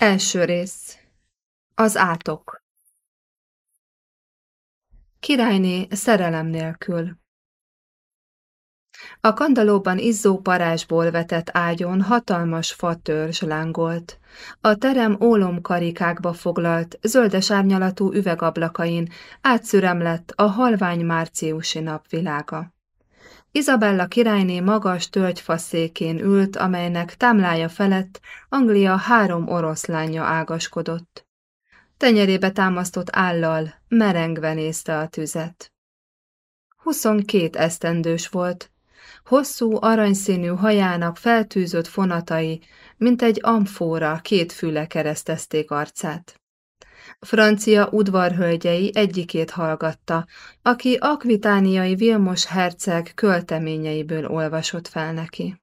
Első rész. Az átok. Királyné szerelem nélkül. A kandalóban izzó parázsból vetett ágyon hatalmas fatörzs lángolt. A terem ólomkarikákba foglalt, zöldes árnyalatú üvegablakain átszürem lett a halvány márciusi napvilága. Izabella királyné magas tölgyfaszékén ült, amelynek támlája felett Anglia három oroszlánja ágaskodott. Tenyerébe támasztott állal, merengve nézte a tüzet. Huszonkét esztendős volt, hosszú aranyszínű hajának feltűzött fonatai, mint egy amfóra két füle keresztezték arcát. Francia udvarhölgyei egyikét hallgatta, aki akvitániai Vilmos herceg költeményeiből olvasott fel neki.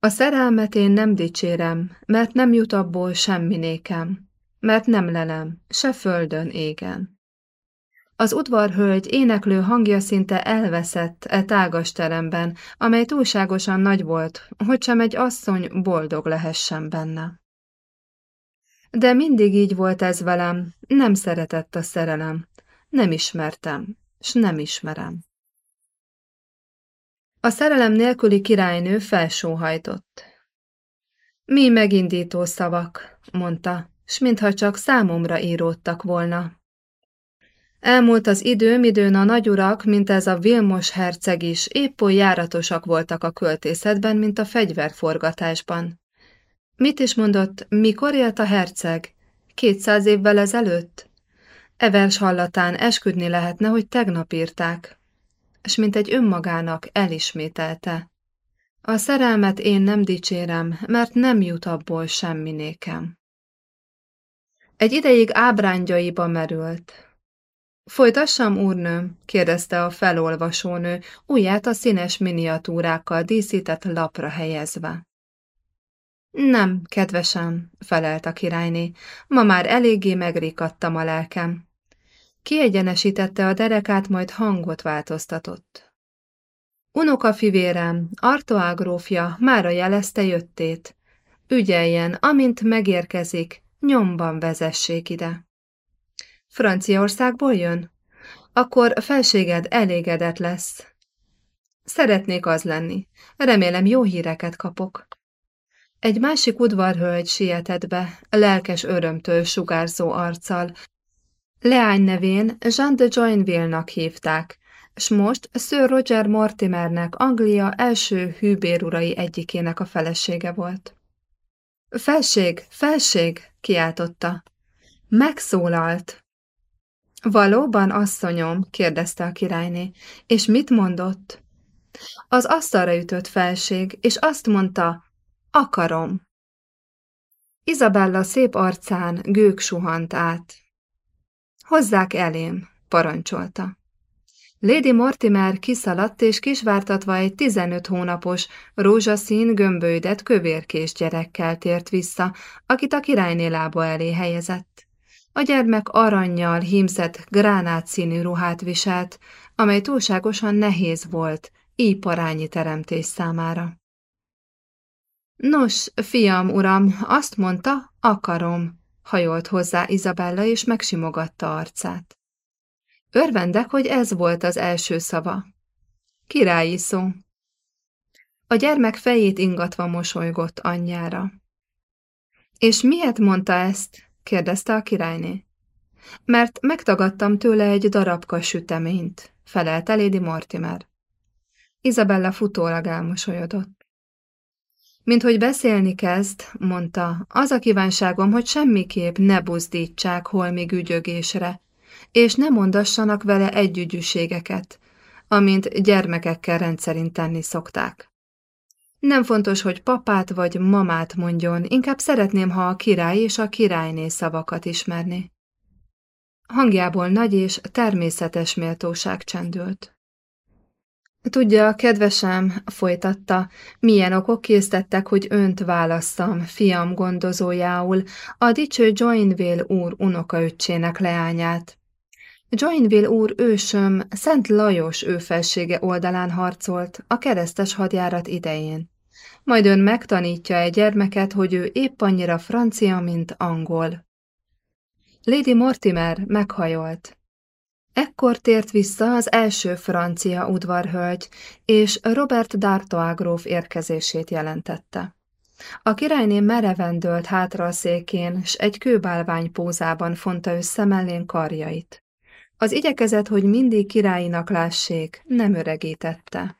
A szerelmet én nem dicsérem, mert nem jut abból semmi nékem, mert nem lelem, se földön égen. Az udvarhölgy éneklő hangja szinte elveszett e tágas teremben, amely túlságosan nagy volt, hogy sem egy asszony boldog lehessen benne. De mindig így volt ez velem, nem szeretett a szerelem. Nem ismertem, s nem ismerem. A szerelem nélküli királynő felsóhajtott. Mi megindító szavak, mondta, s mintha csak számomra íródtak volna. Elmúlt az idő, midőn a nagyurak, mint ez a Vilmos herceg is, épp oly járatosak voltak a költészetben, mint a fegyverforgatásban. Mit is mondott, mikor élt a herceg? Kétszáz évvel ezelőtt? Evers hallatán esküdni lehetne, hogy tegnap írták. És mint egy önmagának elismételte. A szerelmet én nem dicsérem, mert nem jut abból semmi nékem. Egy ideig ábrányaiba merült. Folytassam, úrnőm? kérdezte a felolvasónő, ujját a színes miniatúrákkal díszített lapra helyezve. Nem, kedvesem, felelt a királyné, ma már eléggé megrikadtam a lelkem. Kiegyenesítette a derekát, majd hangot változtatott. Unoka fivérem, Artoá grófja mára jelezte jöttét. Ügyeljen, amint megérkezik, nyomban vezessék ide. Franciaországból jön? Akkor felséged elégedett lesz. Szeretnék az lenni. Remélem jó híreket kapok. Egy másik udvarhölgy sietett be, lelkes örömtől sugárzó arccal. Leány nevén Jean de Joinville-nak hívták, s most Sir Roger Mortimernek Anglia első hűbérurai egyikének a felesége volt. Felség, felség, kiáltotta. Megszólalt. Valóban, asszonyom, kérdezte a királyné, és mit mondott? Az asztalra ütött felség, és azt mondta, Akarom. Izabella szép arcán gők suhant át. Hozzák elém, parancsolta. Lady Mortimer kiszaladt és kisvártatva egy tizenöt hónapos, rózsaszín, gömbölydett, kövérkés gyerekkel tért vissza, akit a királyné lába elé helyezett. A gyermek aranyjal hímzett gránátszínű ruhát viselt, amely túlságosan nehéz volt, így parányi teremtés számára. Nos, fiam, uram, azt mondta, akarom, hajolt hozzá Izabella, és megsimogatta arcát. Örvendek, hogy ez volt az első szava. Királyi szó. A gyermek fejét ingatva mosolygott anyjára. És miért mondta ezt? kérdezte a királyné. Mert megtagadtam tőle egy darabka süteményt, felelte Lady Mortimer. Izabella futólag elmosolyodott. Mint hogy beszélni kezd, mondta, az a kívánságom, hogy semmiképp ne buzdítsák holmi gügyögésre, és ne mondassanak vele együgyűségeket, amint gyermekekkel rendszerint tenni szokták. Nem fontos, hogy papát vagy mamát mondjon, inkább szeretném, ha a király és a királyné szavakat ismerni. Hangjából nagy és természetes méltóság csendült. Tudja, kedvesem, folytatta, milyen okok késztettek, hogy önt választam, fiam gondozójául, a dicső Joinville úr unokaöccsének leányát. Joinville úr ősöm Szent Lajos őfelsége oldalán harcolt a keresztes hadjárat idején. majd ön megtanítja egy gyermeket, hogy ő épp annyira francia, mint angol. Lady Mortimer meghajolt. Ekkor tért vissza az első francia udvarhölgy, és Robert d'Artois gróf érkezését jelentette. A királyné mereven dőlt hátra a székén, s egy kőbálvány pózában fonta össze mellén karjait. Az igyekezet, hogy mindig királyinak lássék, nem öregítette.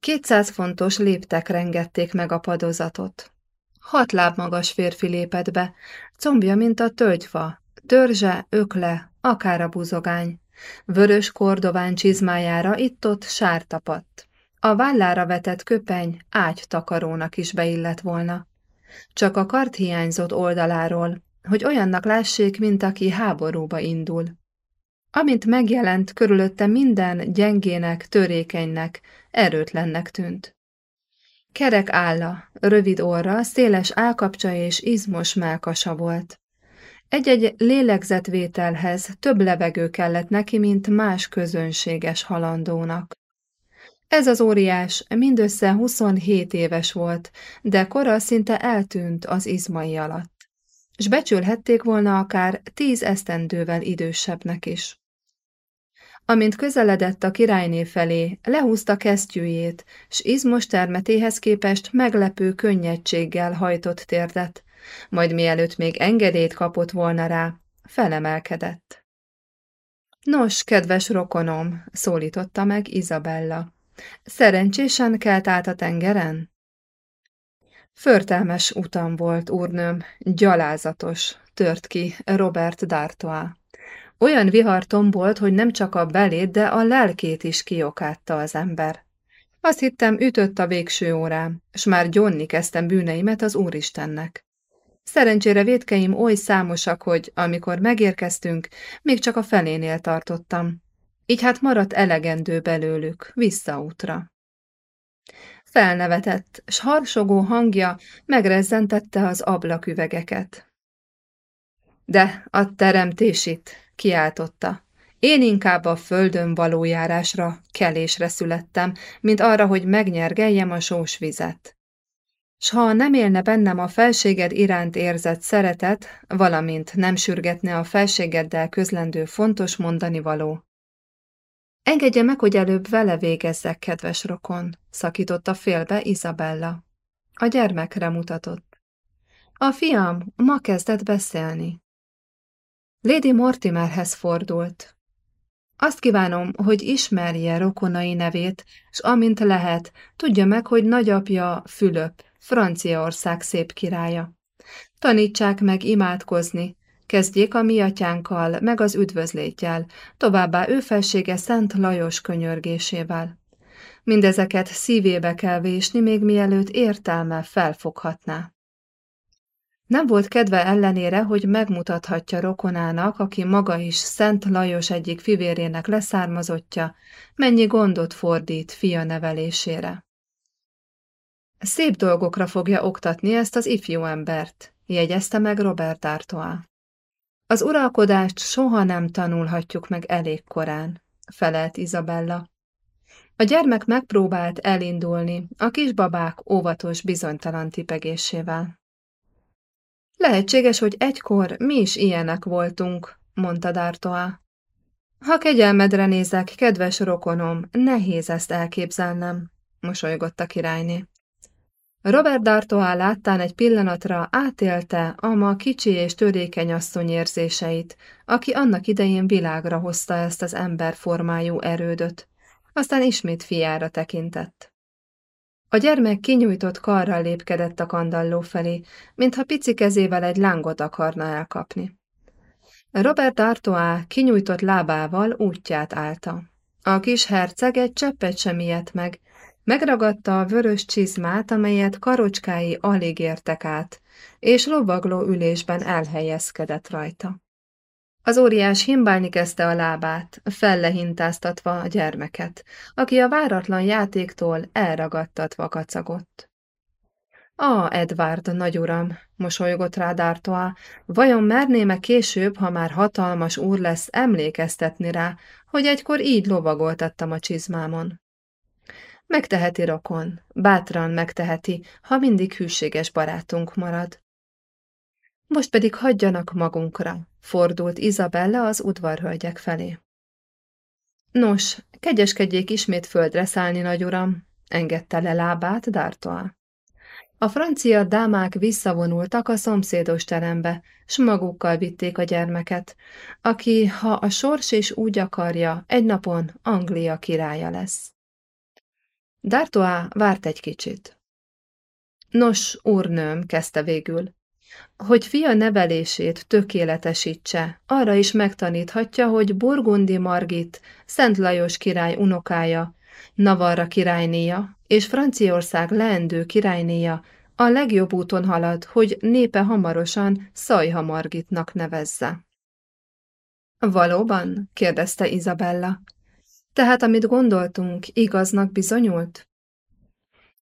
Kétszáz fontos léptek rengették meg a padozatot. Hat láb magas férfi lépett be, combja, mint a tölgyfa, törzse, ökle, akár a buzogány. Vörös kordován csizmájára itt-ott sár tapadt. A vállára vetett köpeny ágytakarónak is beillett volna. Csak a kart hiányzott oldaláról, hogy olyannak lássék, mint aki háborúba indul. Amint megjelent, körülötte minden gyengének, törékenynek, erőtlennek tűnt. Kerek álla, rövid orra, széles állkapcsa és izmos melkasa volt. Egy-egy lélegzetvételhez több levegő kellett neki, mint más közönséges halandónak. Ez az óriás mindössze 27 éves volt, de kora szinte eltűnt az izmai alatt, s becsülhették volna akár tíz esztendővel idősebbnek is. Amint közeledett a királyné felé, lehúzta kesztyűjét, s izmos termetéhez képest meglepő könnyedséggel hajtott térdet, majd mielőtt még engedélyt kapott volna rá, felemelkedett. Nos, kedves rokonom, szólította meg Izabella. Szerencsésen kelt át a tengeren? Förtelmes utam volt, úrnőm, gyalázatos, tört ki Robert D'Artois. Olyan vihar tombolt, hogy nem csak a belét, de a lelkét is kiokátta az ember. Azt hittem, ütött a végső órám, s már gyonni kezdtem bűneimet az Úristennek. Szerencsére védkeim oly számosak, hogy amikor megérkeztünk, még csak a felénél tartottam. Így hát maradt elegendő belőlük, visszaútra. Felnevetett, s harsogó hangja megrezzentette az ablaküvegeket. De a teremtésit, kiáltotta. Én inkább a földön való kelésre születtem, mint arra, hogy megnyergeljem a sós vizet. S ha nem élne bennem a felséged iránt érzett szeretet, valamint nem sürgetne a felségeddel közlendő fontos mondani való. Engedje meg, hogy előbb vele végezzek, kedves rokon, szakította félbe Izabella. A gyermekre mutatott. A fiam ma kezdett beszélni. Lady Mortimerhez fordult. Azt kívánom, hogy ismerje rokonai nevét, s amint lehet, tudja meg, hogy nagyapja Fülöp, Franciaország szép királya. Tanítsák meg imádkozni, kezdjék a mi atyánkkal, meg az üdvözlétjel, továbbá ő felsége Szent Lajos könyörgésével. Mindezeket szívébe kell vésni, még mielőtt értelme felfoghatná. Nem volt kedve ellenére, hogy megmutathatja rokonának, aki maga is Szent Lajos egyik fivérének leszármazottja, mennyi gondot fordít fia nevelésére. Szép dolgokra fogja oktatni ezt az ifjú embert, jegyezte meg Robert Artois. Az uralkodást soha nem tanulhatjuk meg elég korán, felelt Izabella. A gyermek megpróbált elindulni, a kisbabák óvatos bizonytalan tipegésével. Lehetséges, hogy egykor mi is ilyenek voltunk, mondta D'Artois. Ha kegyelmedre nézek, kedves rokonom, nehéz ezt elképzelnem, mosolygott a királyné. Robert D'Artois láttán egy pillanatra átélte a ma kicsi és törékeny asszony érzéseit, aki annak idején világra hozta ezt az emberformájú erődöt. Aztán ismét fiára tekintett. A gyermek kinyújtott karral lépkedett a kandalló felé, mintha pici kezével egy lángot akarna elkapni. Robert Artois kinyújtott lábával útját állta. A kis herceg egy cseppet sem ijedt meg, megragadta a vörös csizmát, amelyet karocskái alig értek át, és lovagló ülésben elhelyezkedett rajta. Az óriás himbálni kezdte a lábát, fellehintáztatva a gyermeket, aki a váratlan játéktól elragadtatva kacagott. Á, Edward, nagyuram, mosolygott rá D'Artois, vajon merné-e később, ha már hatalmas úr lesz, emlékeztetni rá, hogy egykor így lovagoltattam a csizmámon? Megteheti rokon, bátran megteheti, ha mindig hűséges barátunk marad. Most pedig hagyjanak magunkra, fordult Izabella az udvarhölgyek felé. Nos, kegyeskedjék ismét földre szállni, nagy uram, engedte le lábát D'Artois. A francia dámák visszavonultak a szomszédos terembe, s magukkal vitték a gyermeket, aki, ha a sors is úgy akarja, egy napon Anglia királya lesz. D'Artois várt egy kicsit. Nos, úrnőm, kezdte végül, hogy fia nevelését tökéletesítse, arra is megtaníthatja, hogy Burgundi Margit, Szent Lajos király unokája, Navarra királynéja és Franciaország leendő királynéja a legjobb úton halad, hogy népe hamarosan Szajha Margitnak nevezze. Valóban? kérdezte Izabella. Tehát amit gondoltunk, igaznak bizonyult?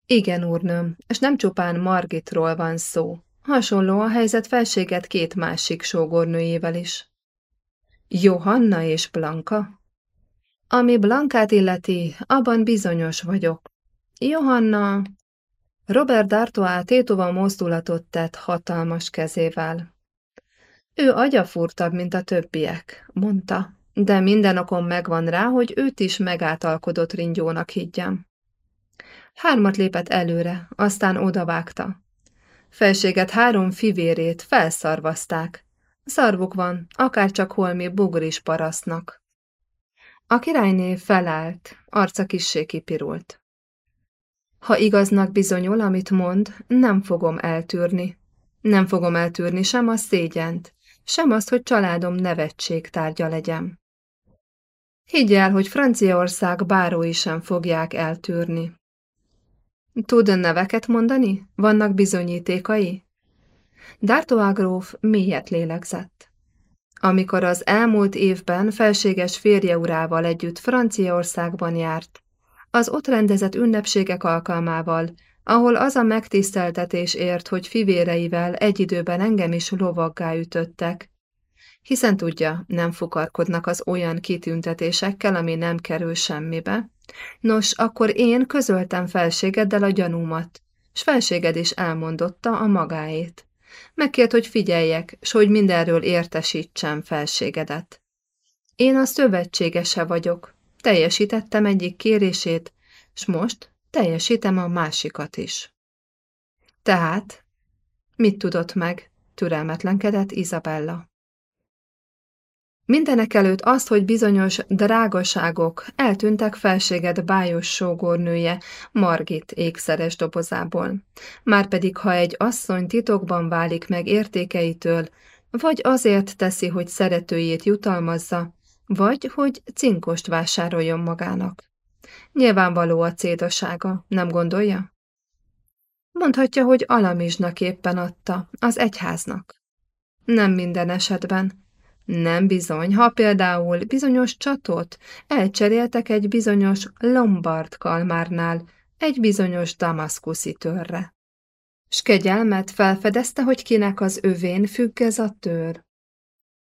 Igen, úrnőm, és nem csupán Margitról van szó. Hasonló a helyzet felséget két másik sógornőjével is. Johanna és Blanka? Ami Blankát illeti, abban bizonyos vagyok. Johanna... Robert D'Artois tétova mozdulatot tett hatalmas kezével. Ő agyafúrtabb, mint a többiek, mondta, de minden okom megvan rá, hogy őt is megátalkodott ringyónak higgyem. Hármat lépett előre, aztán odavágta. Felséget három fivérét felszarvazták. Szarvuk van, akár csak holmi bugris parasztnak. A királyné felállt, arca kissé kipirult. Ha igaznak bizonyul, amit mond, nem fogom eltűrni. Nem fogom eltűrni sem a szégyent, sem azt, hogy családom nevetség tárgya legyen. Higgy el, hogy Franciaország bárói sem fogják eltűrni. Tud neveket mondani? Vannak bizonyítékai? D'Artois mélyet lélegzett. Amikor az elmúlt évben felséges férje urával együtt Franciaországban járt, az ott rendezett ünnepségek alkalmával, ahol az a megtiszteltetés ért, hogy fivéreivel egy időben engem is lovaggá ütöttek, hiszen tudja, nem fukarkodnak az olyan kitüntetésekkel, ami nem kerül semmibe, Nos, akkor én közöltem felségeddel a gyanúmat, s felséged is elmondotta a magáét. Megkért, hogy figyeljek, s hogy mindenről értesítsem felségedet. Én a szövetségese vagyok, teljesítettem egyik kérését, s most teljesítem a másikat is. Tehát, mit tudott meg? Türelmetlenkedett Izabella. Mindenek előtt azt, hogy bizonyos drágaságok eltűntek felséged bájos sógornője, Margit ékszeres dobozából. Márpedig, ha egy asszony titokban válik meg értékeitől, vagy azért teszi, hogy szeretőjét jutalmazza, vagy hogy cinkost vásároljon magának. Nyilvánvaló a cédasága, nem gondolja? Mondhatja, hogy alamizsnak éppen adta, az egyháznak. Nem minden esetben, nem bizony, ha például bizonyos csatot elcseréltek egy bizonyos Lombard kalmárnál, egy bizonyos damaszkuszi törre. S kegyelmet felfedezte, hogy kinek az övén függ ez a tör.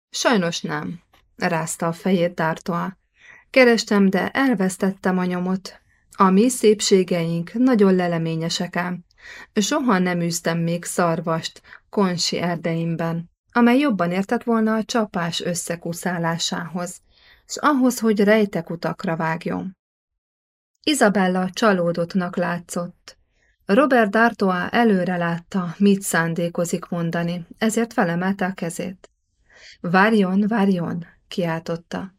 Sajnos nem, rázta a fejét Dártoa. Kerestem, de elvesztettem a nyomot. A mi szépségeink nagyon leleményesek ám. Soha nem űztem még szarvast konsi erdeimben amely jobban értett volna a csapás összekuszálásához, és ahhoz, hogy rejtekutakra vágjon. Izabella csalódottnak látszott. Robert D'Artois előre látta, mit szándékozik mondani, ezért felemelte a kezét. Várjon, várjon, kiáltotta.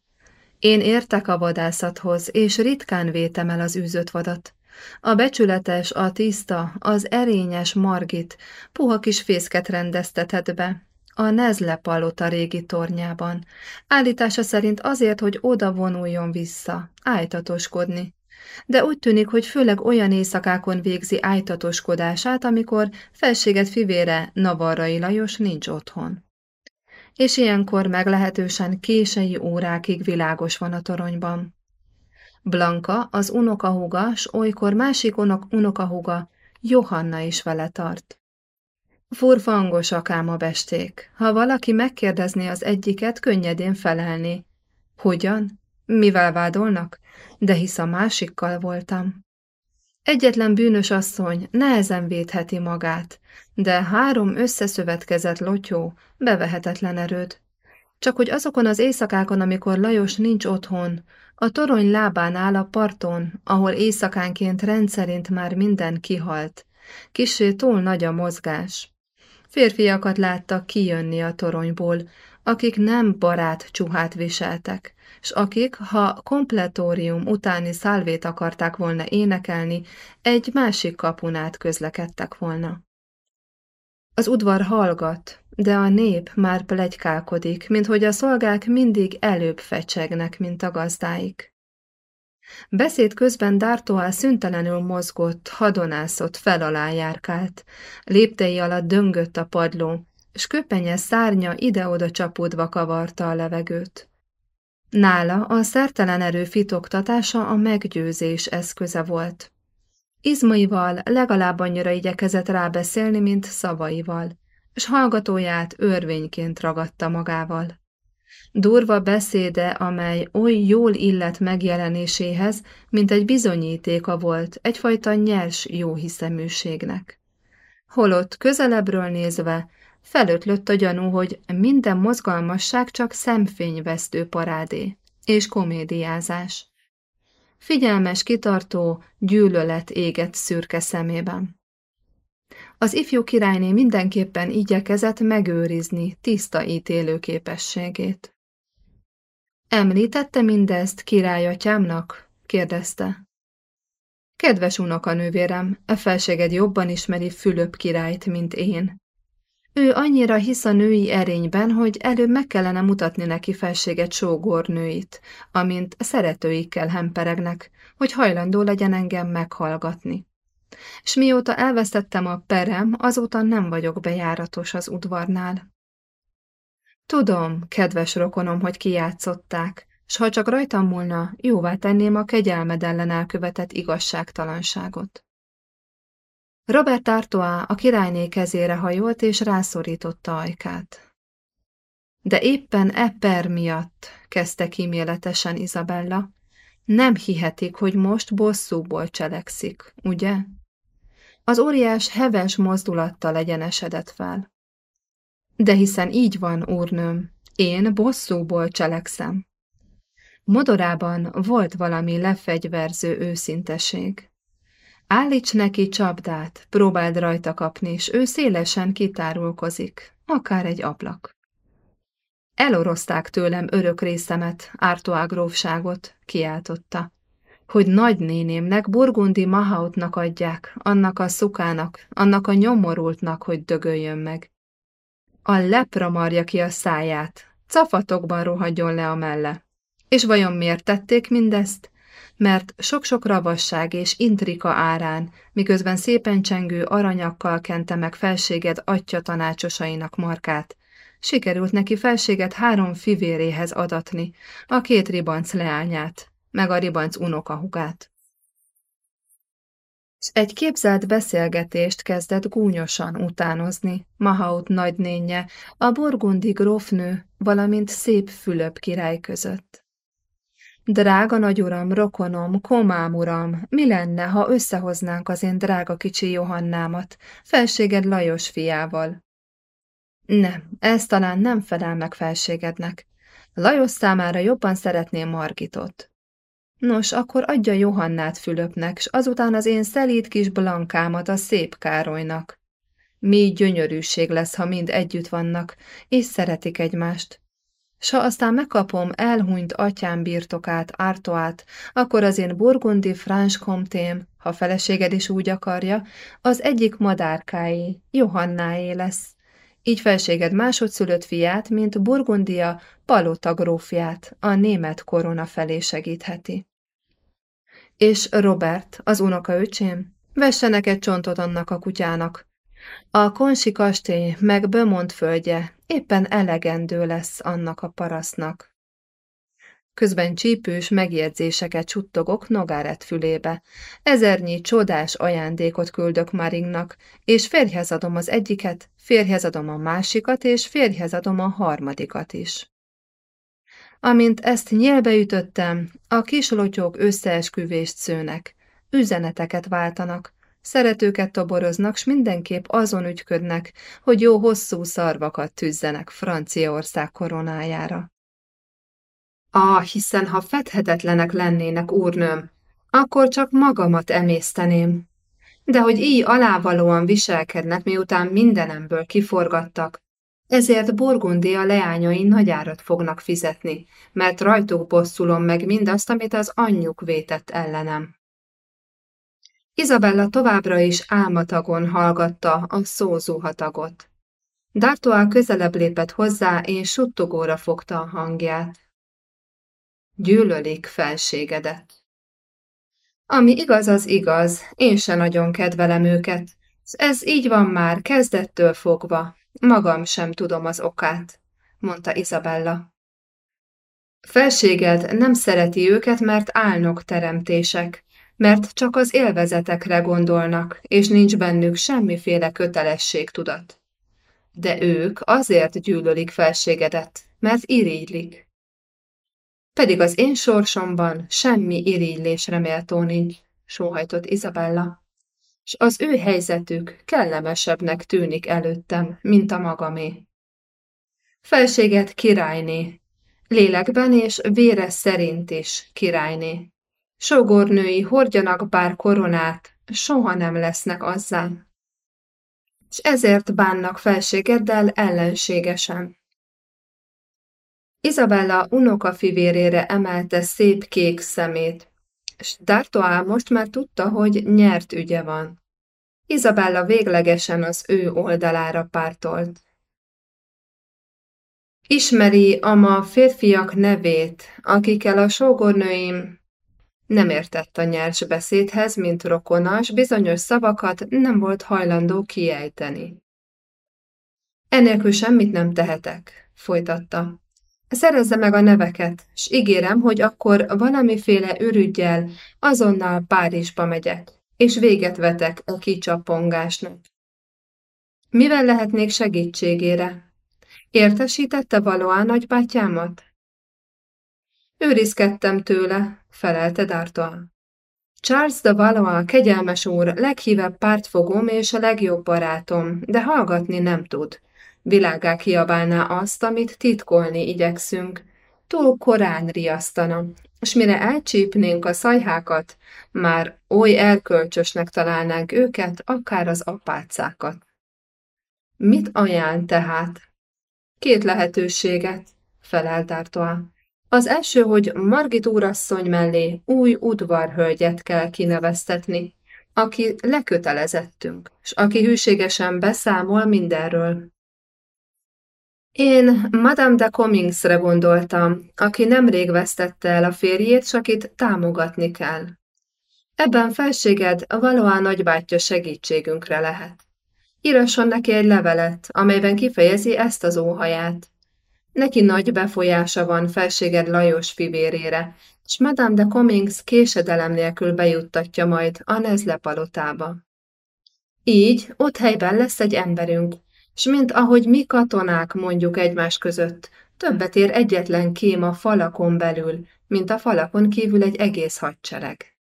Én értek a vadászathoz, és ritkán vétem el az űzött vadat. A becsületes, a tiszta, az erényes Margit puha kis fészket rendeztetett be, a Nezle palota régi tornyában. Állítása szerint azért, hogy oda vonuljon vissza, ájtatoskodni. De úgy tűnik, hogy főleg olyan éjszakákon végzi ájtatoskodását, amikor felséget fivére Navarrai Lajos nincs otthon. És ilyenkor meglehetősen kései órákig világos van a toronyban. Blanka, az unokahúga, s olykor másik unok unokahúga, Johanna is vele tart. Furfangosak ám a besték. Ha valaki megkérdezné az egyiket, könnyedén felelni. Hogyan? Mivel vádolnak? De hisz a másikkal voltam. Egyetlen bűnös asszony nehezen védheti magát, de három összeszövetkezett lotyó bevehetetlen erőd. Csak hogy azokon az éjszakákon, amikor Lajos nincs otthon, a torony lábán áll a parton, ahol éjszakánként rendszerint már minden kihalt, kisé túl nagy a mozgás. Férfiakat láttak kijönni a toronyból, akik nem barát csuhát viseltek, s akik, ha kompletórium utáni szálvét akarták volna énekelni, egy másik kapunát közlekedtek volna. Az udvar hallgat, de a nép már plegykálkodik, mint hogy a szolgák mindig előbb fecsegnek, mint a gazdáik. Beszéd közben D'Artois szüntelenül mozgott, hadonászott, fel alá járkált. Léptei alatt döngött a padló, s köpenye szárnya ide-oda csapódva kavarta a levegőt. Nála a szertelen erő fitoktatása a meggyőzés eszköze volt. Izmaival legalább annyira igyekezett rábeszélni, mint szavaival, s hallgatóját örvényként ragadta magával. Durva beszéde, amely oly jól illet megjelenéséhez, mint egy bizonyítéka volt egyfajta nyers jóhiszeműségnek. Holott közelebbről nézve felötlött a gyanú, hogy minden mozgalmasság csak szemfényvesztő parádé és komédiázás. Figyelmes, kitartó, gyűlölet égett szürke szemében. Az ifjú királyné mindenképpen igyekezett megőrizni tiszta ítélő képességét. Említette mindezt királyatyámnak? kérdezte. Kedves unokanővérem, e felséged jobban ismeri Fülöp királyt, mint én. Ő annyira hisz a női erényben, hogy előbb meg kellene mutatni neki felséget sógornőit, amint szeretőikkel hemperegnek, hogy hajlandó legyen engem meghallgatni. S mióta elvesztettem a perem, azóta nem vagyok bejáratos az udvarnál. Tudom, kedves rokonom, hogy kijátszották, s ha csak rajtam múlna, jóvá tenném a kegyelmed ellen elkövetett igazságtalanságot. Robert Artois a királyné kezére hajolt és rászorította ajkát. De éppen e per miatt, kezdte kíméletesen Izabella, nem hihetik, hogy most bosszúból cselekszik, ugye? Az óriás heves mozdulattal egyenesedett fel. De hiszen így van, úrnőm, én bosszúból cselekszem. Modorában volt valami lefegyverző őszinteség. Állíts neki csapdát, próbáld rajta kapni, és ő szélesen kitárulkozik, akár egy ablak. Elorozták tőlem örök részemet, Ártoá grófságot, kiáltotta, hogy nagynénémnek Burgundi Mahautnak adják, annak a szukának, annak a nyomorultnak, hogy dögöljön meg. A lepra marja ki a száját, cafatokban rohadjon le a melle. És vajon miért tették mindezt? Mert sok-sok ravasság és intrika árán, miközben szépen csengő aranyakkal kente meg felséged atya tanácsosainak markát, sikerült neki felséget három fivéréhez adatni, a két ribanc leányát, meg a ribanc unokahugát. S egy képzelt beszélgetést kezdett gúnyosan utánozni Mahaut nagynénye, a burgundi grófnő, valamint szép Fülöp király között. Drága nagyuram, rokonom, komám uram, mi lenne, ha összehoznánk az én drága kicsi Johannámat, felséged Lajos fiával? Nem, ez talán nem felel meg felségednek. Lajos számára jobban szeretném Margitot. Nos, akkor adja Johannát Fülöpnek, s azután az én szelíd kis Blankámat a szép Károlynak. Mi gyönyörűség lesz, ha mind együtt vannak, és szeretik egymást. S ha aztán megkapom elhunyt atyám birtokát, ártoát, akkor az én burgundi Comtém, ha feleséged is úgy akarja, az egyik madárkáé, Johannáé lesz. Így felséged másodszülött fiát, mint Burgundia Palota grófját, a német korona felé segítheti. És Robert, az unokaöcsém, vessenek egy csontot annak a kutyának. A konsi kastély meg Bömont földje éppen elegendő lesz annak a parasznak. Közben csípős megjegyzéseket suttogok Nogáret fülébe. Ezernyi csodás ajándékot küldök Maringnak, és férjhez adom az egyiket, férjhez adom a másikat, és férjhez adom a harmadikat is. Amint ezt nyelbe ütöttem, a kislotyók összeesküvést szőnek, üzeneteket váltanak, szeretőket toboroznak, s mindenképp azon ügyködnek, hogy jó hosszú szarvakat tűzzenek Franciaország koronájára. Ah, hiszen ha fedhetetlenek lennének, úrnőm, akkor csak magamat emészteném. De hogy így alávalóan viselkednek, miután mindenemből kiforgattak, ezért Burgundia leányai nagy árat fognak fizetni, mert rajtuk bosszulom meg mindazt, amit az anyjuk vétett ellenem. Izabella továbbra is álmatagon hallgatta a szózóhatagot. D'Artois közelebb lépett hozzá, és suttogóra fogta a hangját. Gyűlölik felségedet. Ami igaz, az igaz, én se nagyon kedvelem őket. Ez így van már, kezdettől fogva. Magam sem tudom az okát, mondta Izabella. Felséged nem szereti őket, mert álnok teremtések, mert csak az élvezetekre gondolnak, és nincs bennük semmiféle kötelességtudat. De ők azért gyűlölik felségedet, mert irigylik. Pedig az én sorsomban semmi irigylésre méltó nincs, sóhajtott Izabella, s az ő helyzetük kellemesebbnek tűnik előttem, mint a magamé. Felséget királyné, lélekben és vére szerint is királyné. Sogornői hordjanak bár koronát, soha nem lesznek azzá. És ezért bánnak felségeddel ellenségesen. Izabella unokafivérére emelte szép kék szemét, és D'Artois most már tudta, hogy nyert ügye van. Izabella véglegesen az ő oldalára pártolt. Ismeri ama férfiak nevét, akikkel a sógornőim nem értett a nyers beszédhez, mint rokonas, bizonyos szavakat nem volt hajlandó kiejteni. Enélkül semmit nem tehetek, folytatta. Szerezze meg a neveket, s ígérem, hogy akkor valamiféle ürügyjel azonnal Párizsba megyek, és véget vetek a kicsapongásnak. Mivel lehetnék segítségére? Értesítette valóan nagybátyámat? Őrizkedtem tőle, felelte D'Artois. Charles de Valois, kegyelmes úr, leghívebb pártfogom és a legjobb barátom, de hallgatni nem tud világá kiabálná azt, amit titkolni igyekszünk. Túl korán riasztana, és mire elcsípnénk a szajhákat, már oly erkölcsösnek találnánk őket, akár az apácákat. Mit ajánl tehát? Két lehetőséget, felelt. Az első, hogy Margit úrasszony mellé új udvarhölgyet kell kineveztetni, aki lekötelezettünk, és aki hűségesen beszámol mindenről. Én Madame de Commingsre gondoltam, aki nemrég vesztette el a férjét, s akit támogatni kell. Ebben felséged valóan nagybátyja segítségünkre lehet. Írasson neki egy levelet, amelyben kifejezi ezt az óhaját. Neki nagy befolyása van felséged Lajos fivérére, és Madame de Comings késedelem nélkül bejuttatja majd a Nezle palotába. Így ott helyben lesz egy emberünk, s mint ahogy mi katonák mondjuk egymás között, többet ér egyetlen kém a falakon belül, mint a falakon kívül egy egész hadsereg.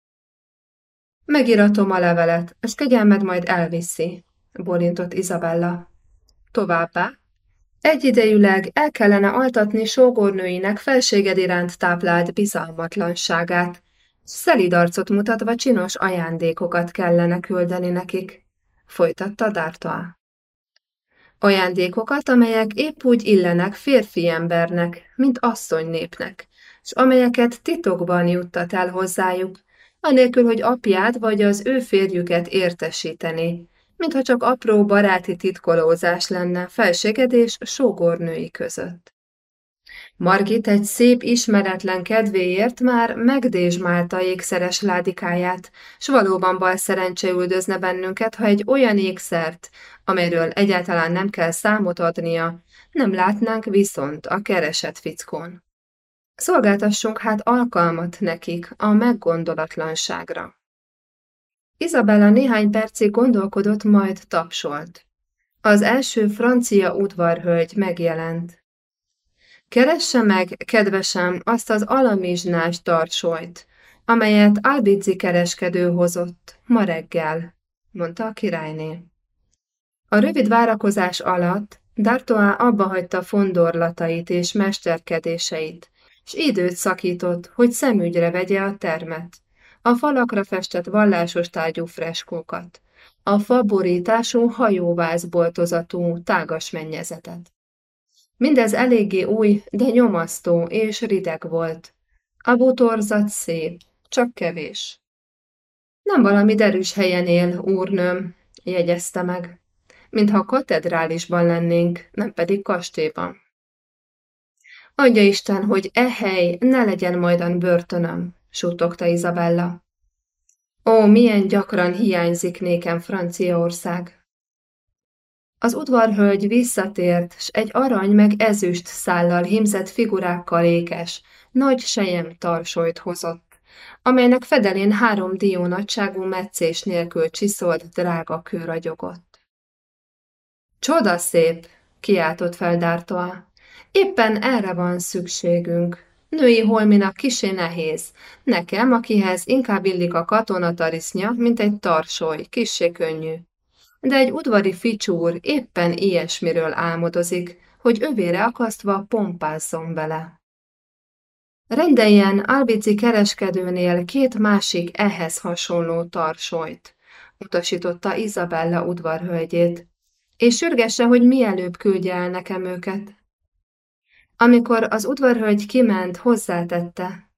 Megiratom a levelet, ezt kegyelmed majd elviszi, borintott Izabella. Továbbá, egyidejűleg el kellene altatni sógornőinek felséged iránt táplált bizalmatlanságát, szelid arcot mutatva csinos ajándékokat kellene küldeni nekik, folytatta D'Artois. Ajándékokat, amelyek épp úgy illenek férfi embernek, mint asszonynépnek, s amelyeket titokban juttat el hozzájuk, anélkül, hogy apját vagy az ő férjüket értesíteni, mintha csak apró baráti titkolózás lenne felséged és sógornői között. Margit egy szép ismeretlen kedvéért már megdésmálta ékszeres ládikáját, s valóban bal szerencse üldözne bennünket, ha egy olyan ékszert, amelyről egyáltalán nem kell számot adnia, nem látnánk viszont a keresett fickón. Szolgáltassunk hát alkalmat nekik a meggondolatlanságra. Izabella néhány percig gondolkodott, majd tapsolt. Az első francia udvarhölgy megjelent. Keresse meg, kedvesem, azt az alamizsnás tartsolyt, amelyet Albizzi kereskedő hozott ma reggel, mondta a királyné. A rövid várakozás alatt D'Artois abbahagyta fondorlatait és mesterkedéseit, s időt szakított, hogy szemügyre vegye a termet, a falakra festett vallásos tárgyú freskókat, a faborítású hajóvázboltozatú tágas mennyezetet. Mindez eléggé új, de nyomasztó és rideg volt. A bútorzat szép, csak kevés. Nem valami derűs helyen él, úrnőm, jegyezte meg, mintha katedrálisban lennénk, nem pedig kastélyban. Adja Isten, hogy e hely ne legyen majdan börtönöm, suttogta Izabella. Ó, milyen gyakran hiányzik nékem Franciaország. Az udvarhölgy visszatért, s egy arany meg ezüst szállal hímzett figurákkal ékes, nagy sejem tarsolyt hozott, amelynek fedelén három dió nagyságú meccés nélkül csiszolt drága kő ragyogott. Csoda kiáltott fel D'Artois. Éppen erre van szükségünk. Női holminak kisé nehéz. Nekem, akihez inkább illik a katonatarisznya, mint egy tarsoly, kisé könnyű. De egy udvari ficsúr éppen ilyesmiről álmodozik, hogy övére akasztva pompázzon bele. Rendeljen Albici kereskedőnél két másik ehhez hasonló tarsolyt, utasította Izabella udvarhölgyét, és sürgesse, hogy mielőbb küldje el nekem őket. Amikor az udvarhölgy kiment, hozzátette.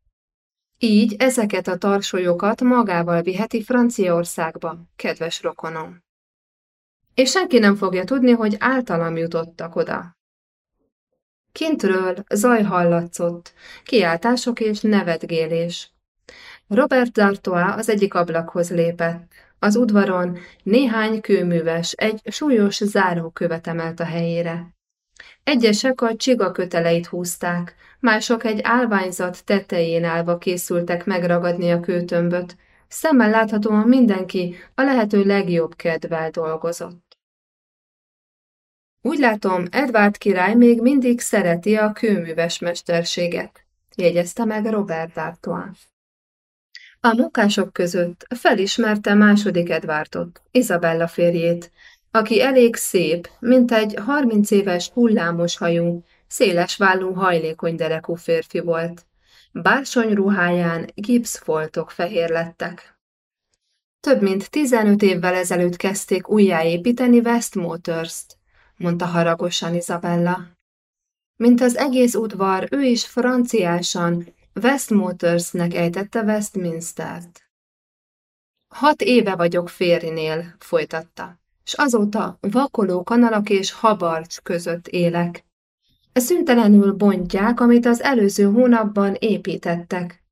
Így ezeket a tarsolyokat magával viheti Franciaországba, kedves rokonom. És senki nem fogja tudni, hogy általam jutottak oda. Kintről zaj hallatszott, kiáltások és nevetgélés. Robert D'Artois az egyik ablakhoz lépett. Az udvaron néhány kőműves egy súlyos zárókövet emelt a helyére. Egyesek a csiga köteleit húzták, mások egy álványzat tetején állva készültek megragadni a kőtömböt. Szemmel láthatóan mindenki a lehető legjobb kedvel dolgozott. Úgy látom, Edvard király még mindig szereti a kőműves mesterséget, jegyezte meg Robert D'Artois. A munkások között felismerte második Edvardot, Izabella férjét, aki elég szép, mint egy harminc éves hullámos hajú, széles vállú hajlékony derekú férfi volt. Bársony ruháján gipszfoltok fehér lettek. Több mint tizenöt évvel ezelőtt kezdték újjáépíteni West Motors-t, mondta haragosan Isabella. Mint az egész udvar, ő is franciásan West Motorsnek ejtette Westminstert. Hat éve vagyok férjnél, folytatta s azóta vakoló kanalak és habarcs között élek. Szüntelenül bontják, amit az előző hónapban építettek.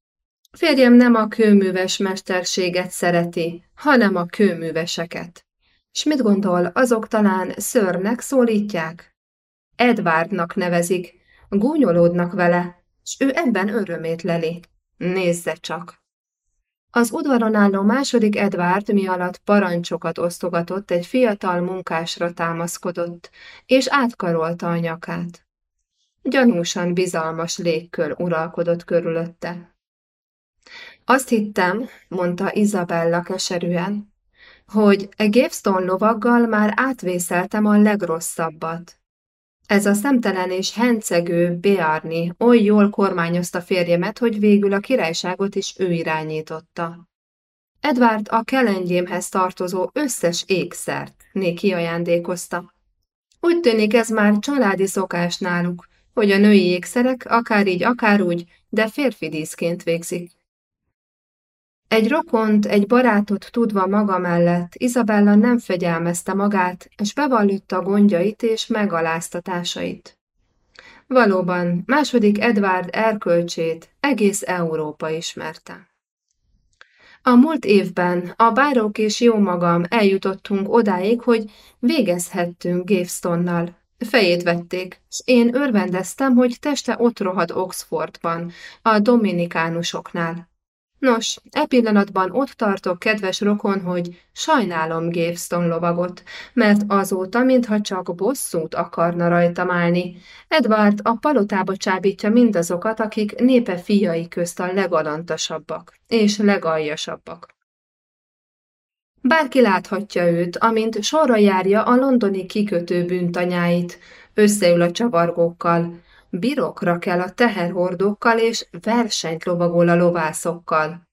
Férjem nem a kőműves mesterséget szereti, hanem a kőműveseket. S mit gondol, azok talán szörnek szólítják? Edwardnak nevezik, gúnyolódnak vele, s ő ebben örömét leli. Nézze csak! Az udvaron álló második Edward mi alatt parancsokat osztogatott, egy fiatal munkásra támaszkodott, és átkarolta a nyakát. Gyanúsan bizalmas légkör uralkodott körülötte. Azt hittem, mondta Izabella keserűen, hogy e Gavestone lovaggal már átvészeltem a legrosszabbat. Ez a szemtelen és hencegő Bearni oly jól kormányozta férjemet, hogy végül a királyságot is ő irányította. Edward a kelengyémhez tartozó összes ékszert néki ajándékozta. Úgy tűnik ez már családi szokás náluk, hogy a női ékszerek akár így, akár úgy, de férfi díszként végzik. Egy rokont, egy barátot tudva maga mellett, Izabella nem fegyelmezte magát, és bevallotta gondjait és megaláztatásait. Valóban, második Edward erkölcsét egész Európa ismerte. A múlt évben a bárók és jó magam eljutottunk odáig, hogy végezhettünk Gavestonnal. Fejét vették, és én örvendeztem, hogy teste ott rohad Oxfordban, a dominikánusoknál. Nos, e pillanatban ott tartok, kedves rokon, hogy sajnálom Gaveston lovagot, mert azóta, mintha csak bosszút akarna rajtam állni, Edward a palotába csábítja mindazokat, akik népe fiai közt a legalantasabbak és legaljasabbak. Bárki láthatja őt, amint sorra járja a londoni kikötő bűntanyáit, összeül a csavargókkal, birokra kell a teherhordókkal és versenyt lovagol a lovászokkal.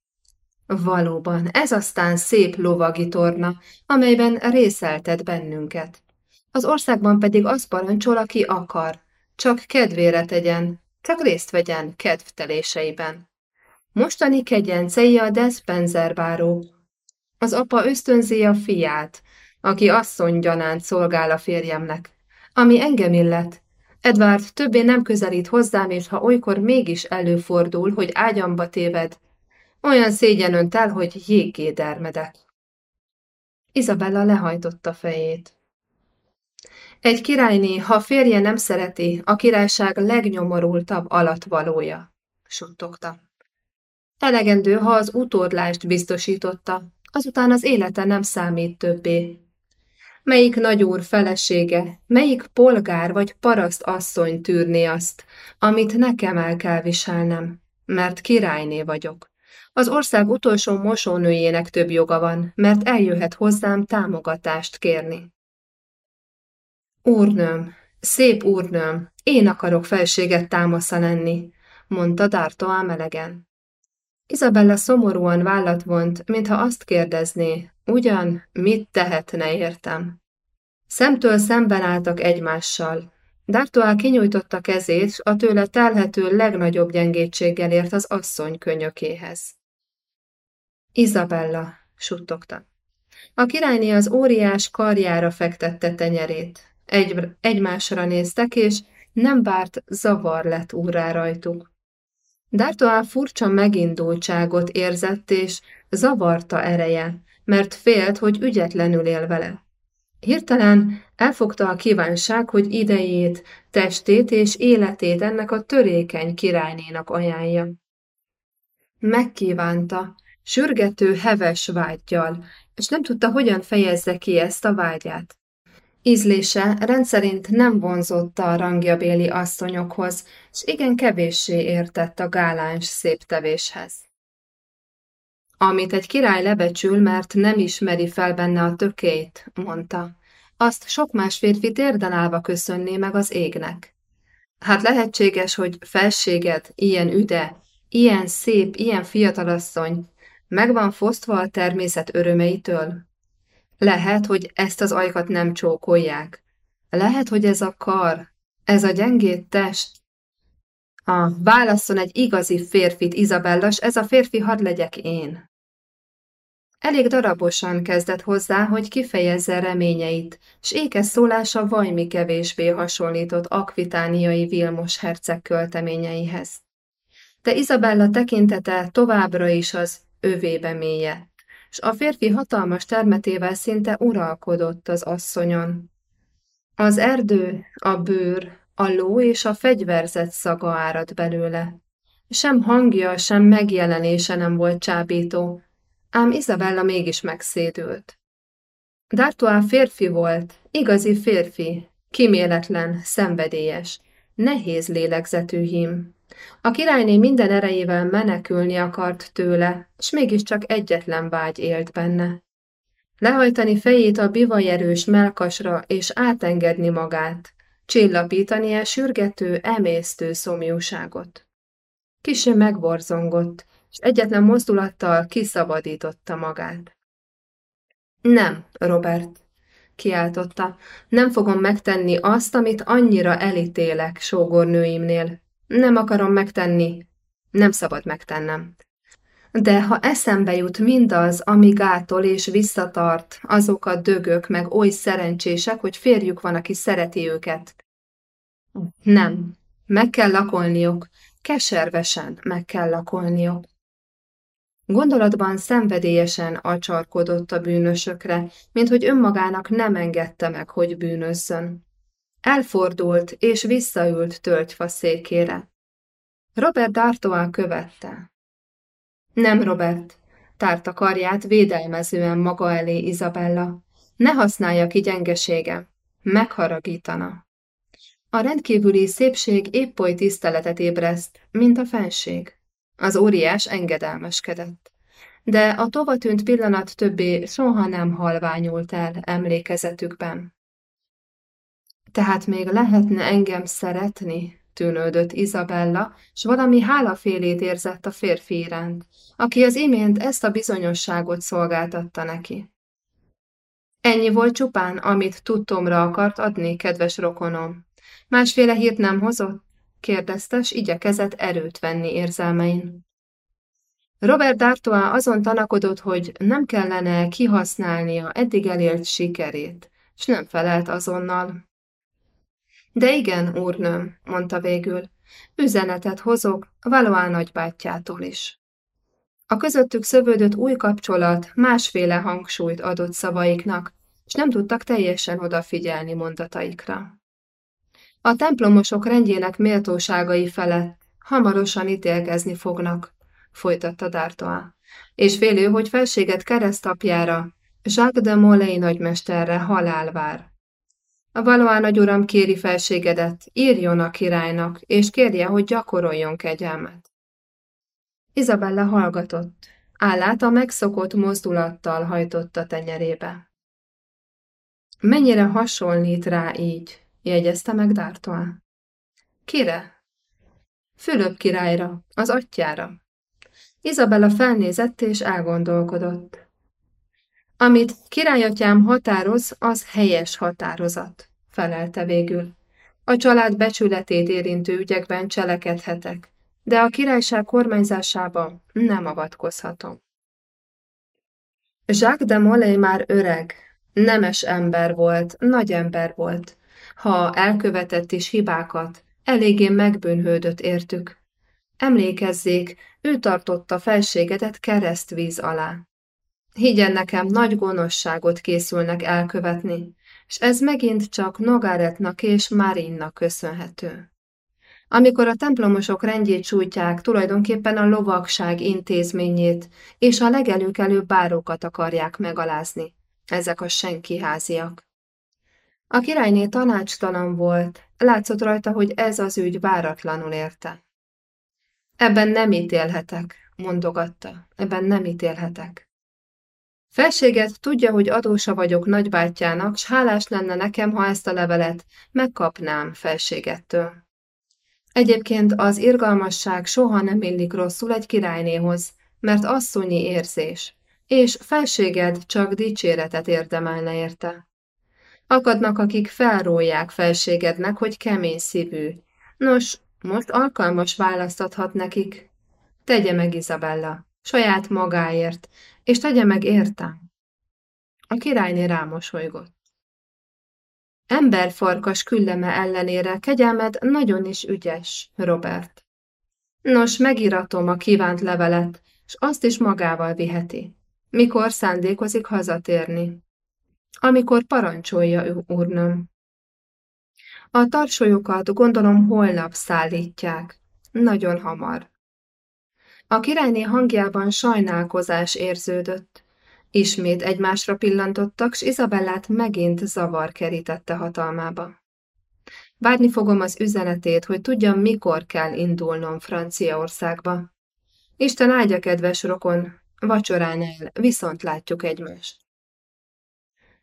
Valóban, ez aztán szép lovagi torna, amelyben részeltet bennünket. Az országban pedig az parancsol, aki akar, csak kedvére tegyen, csak részt vegyen kedvteléseiben. Mostani kegyencei a Despenzer báró. Az apa ösztönzi a fiát, aki asszony szolgál a férjemnek, ami engem illet, Edward többé nem közelít hozzám, és ha olykor mégis előfordul, hogy ágyamba téved, olyan szégyen önt el, hogy jéggé dermedek. Izabella lehajtotta fejét. Egy királyné, ha férje nem szereti, a királyság legnyomorultabb alatvalója, suttogta. Elegendő, ha az utódlást biztosította, azután az élete nem számít többé, Melyik nagyúr felesége, melyik polgár vagy paraszt asszony tűrné azt, amit nekem el kell viselnem, mert királyné vagyok. Az ország utolsó mosónőjének több joga van, mert eljöhet hozzám támogatást kérni. Úrnőm, szép úrnőm, én akarok felséget támasza lenni, mondta D'Artois melegen. Izabella szomorúan vállat vont, mintha azt kérdezné, ugyan mit tehetne értem. Szemtől szemben álltak egymással. D'Artois kinyújtotta kezét, a tőle telhető legnagyobb gyengétséggel ért az asszony könyökéhez. Izabella, suttogta. A királyné az óriás karjára fektette tenyerét. Egy, egymásra néztek, és nem várt zavar lett úrá rajtuk. D'Artois furcsa megindultságot érzett, és zavarta ereje, mert félt, hogy ügyetlenül él vele. Hirtelen elfogta a kívánság, hogy idejét, testét és életét ennek a törékeny királynénak ajánlja. Megkívánta, sürgető, heves vágyjal, és nem tudta, hogyan fejezze ki ezt a vágyát. Ízlése rendszerint nem vonzotta a rangjabéli asszonyokhoz, és igen kevéssé értett a gáláns szép tevéshez. Amit egy király lebecsül, mert nem ismeri fel benne a tökét, mondta, azt sok más férfi térden állva köszönné meg az égnek. Hát lehetséges, hogy felséged, ilyen üde, ilyen szép, ilyen fiatalasszony, meg van fosztva a természet örömeitől? Lehet, hogy ezt az ajkat nem csókolják. Lehet, hogy ez a kar, ez a gyengét test. A válasszon egy igazi férfit, Izabellas, ez a férfi hadd legyek én. Elég darabosan kezdett hozzá, hogy kifejezze reményeit, s ékes szólása vajmi kevésbé hasonlított akvitániai Vilmos herceg költeményeihez. De Izabella tekintete továbbra is az övébe mélye, s a férfi hatalmas termetével szinte uralkodott az asszonyon. Az erdő, a bőr, a ló és a fegyverzet szaga árad belőle. Sem hangja, sem megjelenése nem volt csábító, ám Izabella mégis megszédült. D'Artois férfi volt, igazi férfi, kiméletlen, szenvedélyes, nehéz lélegzetű hím. A királyné minden erejével menekülni akart tőle, s mégiscsak egyetlen vágy élt benne. Lehajtani fejét a bivajerős melkasra és átengedni magát, csillapítani a sürgető, emésztő szomjúságot. Kise megborzongott, és egyetlen mozdulattal kiszabadította magát. Nem, Robert, kiáltotta, nem fogom megtenni azt, amit annyira elítélek sógornőimnél. Nem akarom megtenni, nem szabad megtennem. De ha eszembe jut mindaz, ami gátol és visszatart, azok a dögök meg oly szerencsések, hogy férjük van, aki szereti őket. Nem, meg kell lakolniuk, keservesen meg kell lakolniuk. Gondolatban szenvedélyesen acsarkodott a bűnösökre, mint hogy önmagának nem engedte meg, hogy bűnözzön. Elfordult és visszaült tölgyfa székére. Robert D'Artois követte. Nem, Robert, tárta karját védelmezően maga elé Izabella. Ne használja ki gyengesége, megharagítana. A rendkívüli szépség épp oly tiszteletet ébreszt, mint a fenség. Az óriás engedelmeskedett. De a tovatűnt pillanat többé soha nem halványult el emlékezetükben. Tehát még lehetne engem szeretni, tűnődött Izabella, s valami hálafélét érzett a férfi iránt, aki az imént ezt a bizonyosságot szolgáltatta neki. Ennyi volt csupán, amit tudtomra akart adni, kedves rokonom. Másféle hírt nem hozott? kérdezte, s igyekezett erőt venni érzelmein. Robert D'Artois azon tanakodott, hogy nem kellene kihasználnia eddig elért sikerét, s nem felelt azonnal. De igen, úrnőm, mondta végül, üzenetet hozok Valois nagybátyjától is. A közöttük szövődött új kapcsolat másféle hangsúlyt adott szavaiknak, és nem tudtak teljesen odafigyelni mondataikra. A templomosok rendjének méltóságai felett hamarosan ítélkezni fognak, folytatta D'Artois, és félő, hogy felséget keresztapjára, Jacques de Molay nagymesterre halál vár. A valóan nagy uram kéri felségedet, írjon a királynak, és kérje, hogy gyakoroljon kegyelmet. Izabella hallgatott. Állát a megszokott mozdulattal hajtotta tenyerébe. Mennyire hasonlít rá így, jegyezte meg D'Artois. Kire? Fülöp királyra, az atyára. Izabella felnézett és elgondolkodott. Amit királyatyám határoz, az helyes határozat, felelte végül. A család becsületét érintő ügyekben cselekedhetek, de a királyság kormányzásába nem avatkozhatom. Jacques de Molay már öreg, nemes ember volt, nagy ember volt. Ha elkövetett is hibákat, eléggé megbűnhődött értük. Emlékezzék, ő tartotta felségedet keresztvíz alá. Higgyen nekem, nagy gonoszságot készülnek elkövetni, és ez megint csak Nogaretnak és Marinnak köszönhető. Amikor a templomosok rendjét sújtják, tulajdonképpen a lovagság intézményét és a legelőkelőbb bárókat akarják megalázni, ezek a senkiháziak. A királyné tanácstalan volt, látszott rajta, hogy ez az ügy váratlanul érte. Ebben nem ítélhetek, mondogatta, ebben nem ítélhetek. Felséget tudja, hogy adósa vagyok nagybátyjának, s hálás lenne nekem, ha ezt a levelet megkapnám felségettől. Egyébként az irgalmasság soha nem illik rosszul egy királynéhoz, mert asszonyi érzés, és felséged csak dicséretet érdemelne érte. Akadnak, akik felrólják felségednek, hogy kemény szívű. Nos, most alkalmas választathat nekik. Tegye meg, Izabella, saját magáért, és tegye meg értem. A királyné rámosolygott. Emberfarkas külleme ellenére kegyelmed nagyon is ügyes, Robert. Nos, megiratom a kívánt levelet, és azt is magával viheti. Mikor szándékozik hazatérni? Amikor parancsolja úrnöm. A tarsolyokat gondolom holnap szállítják. Nagyon hamar. A királyné hangjában sajnálkozás érződött. Ismét egymásra pillantottak, s Izabellát megint zavar kerítette hatalmába. Várni fogom az üzenetét, hogy tudjam, mikor kell indulnom Franciaországba. Isten áldja, kedves rokon, vacsorán el, viszont látjuk egymást.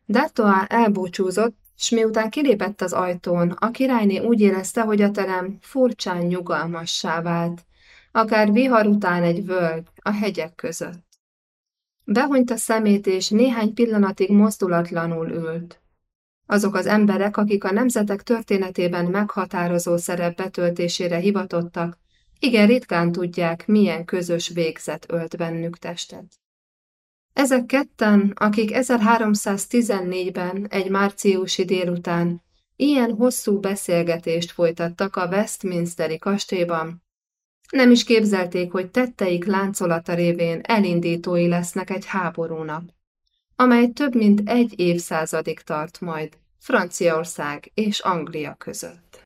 D'Artois elbúcsúzott, s miután kilépett az ajtón, a királyné úgy érezte, hogy a terem furcsán nyugalmassá vált, akár vihar után egy völgy a hegyek között. Behunyt a szemét, és néhány pillanatig mozdulatlanul ült. Azok az emberek, akik a nemzetek történetében meghatározó szerep betöltésére hivatottak, igen ritkán tudják, milyen közös végzet ölt bennük testet. Ezek ketten, akik 1314-ben egy márciusi délután ilyen hosszú beszélgetést folytattak a Westminsteri kastélyban, nem is képzelték, hogy tetteik láncolata révén elindítói lesznek egy háborúnak, amely több mint egy évszázadig tart majd Franciaország és Anglia között.